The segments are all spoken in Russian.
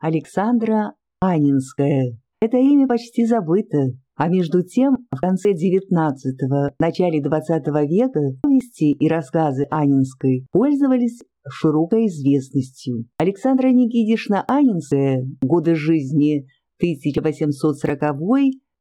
Александра Анинская. Это имя почти забыто, а между тем в конце XIX – начале XX века повести и рассказы Анинской пользовались широкой известностью. Александра Никитишна Анинская годы жизни 1840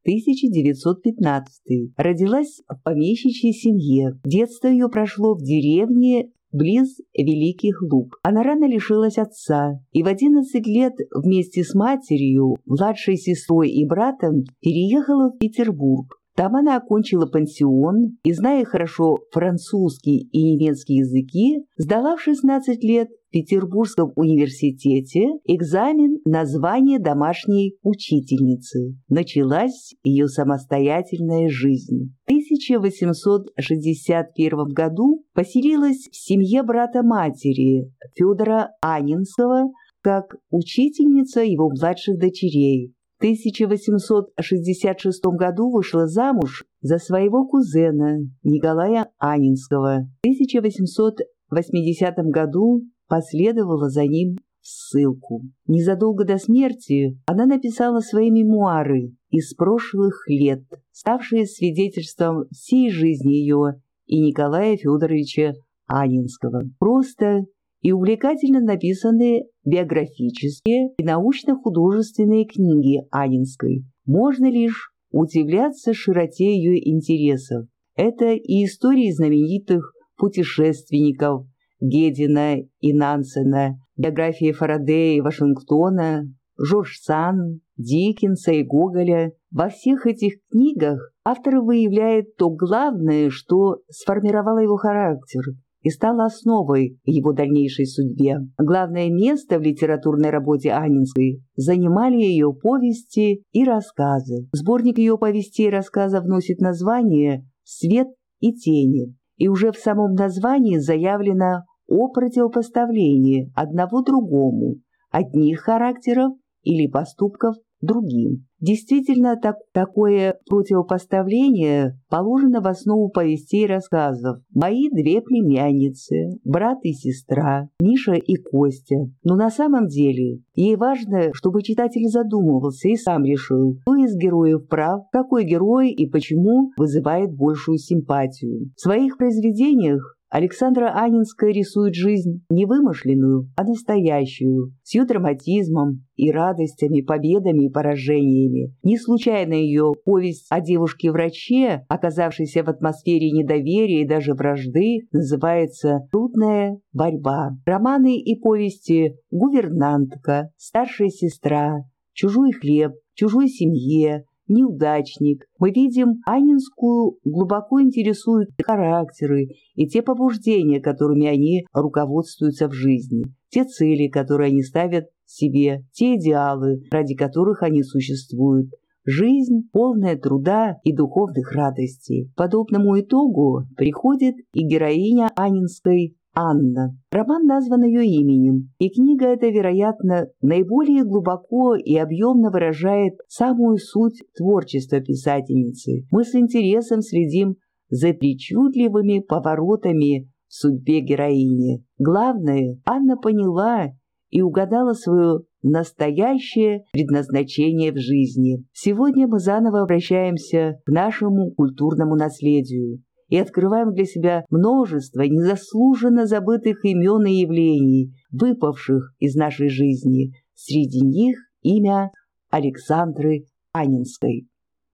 1915. Родилась в помещичьей семье. Детство ее прошло в деревне близ Великих Луг. Она рано лишилась отца и в 11 лет вместе с матерью, младшей сестрой и братом переехала в Петербург. Там она окончила пансион и, зная хорошо французский и немецкий языки, сдала в 16 лет Петербургском университете экзамен на звание домашней учительницы. Началась ее самостоятельная жизнь. В 1861 году поселилась в семье брата матери Федора Анинского как учительница его младших дочерей. В 1866 году вышла замуж за своего кузена Николая Анинского. В 1880 году последовала за ним в ссылку. Незадолго до смерти она написала свои мемуары из прошлых лет, ставшие свидетельством всей жизни ее и Николая Федоровича Анинского. Просто и увлекательно написанные биографические и научно-художественные книги Анинской. Можно лишь удивляться широте ее интересов. Это и истории знаменитых путешественников Гедина и Нансена, биографии Фарадея и Вашингтона, Жорж Сан, Диккенса и Гоголя. Во всех этих книгах автор выявляет то главное, что сформировало его характер – и стала основой его дальнейшей судьбе. Главное место в литературной работе Анинской занимали ее повести и рассказы. Сборник ее повестей и рассказов носит название «Свет и тени», и уже в самом названии заявлено о противопоставлении одного другому, одних характеров или поступков другим. Действительно, так, такое противопоставление положено в основу повестей и рассказов. Мои две племянницы, брат и сестра, Миша и Костя. Но на самом деле ей важно, чтобы читатель задумывался и сам решил, кто из героев прав, какой герой и почему вызывает большую симпатию. В своих произведениях Александра Анинская рисует жизнь не вымышленную, а настоящую, с ее драматизмом и радостями, победами и поражениями. Не случайно ее повесть о девушке-враче, оказавшейся в атмосфере недоверия и даже вражды, называется «Трудная борьба». Романы и повести «Гувернантка», «Старшая сестра», «Чужой хлеб», «Чужой семье», неудачник. Мы видим Анинскую глубоко интересуют характеры и те побуждения, которыми они руководствуются в жизни, те цели, которые они ставят себе, те идеалы, ради которых они существуют. Жизнь, полная труда и духовных радостей. Подобному итогу приходит и героиня Анинской Анна. Роман назван ее именем, и книга эта, вероятно, наиболее глубоко и объемно выражает самую суть творчества писательницы. Мы с интересом следим за причудливыми поворотами в судьбе героини. Главное, Анна поняла и угадала свое настоящее предназначение в жизни. Сегодня мы заново обращаемся к нашему культурному наследию и открываем для себя множество незаслуженно забытых имен и явлений, выпавших из нашей жизни. Среди них имя Александры Анинской.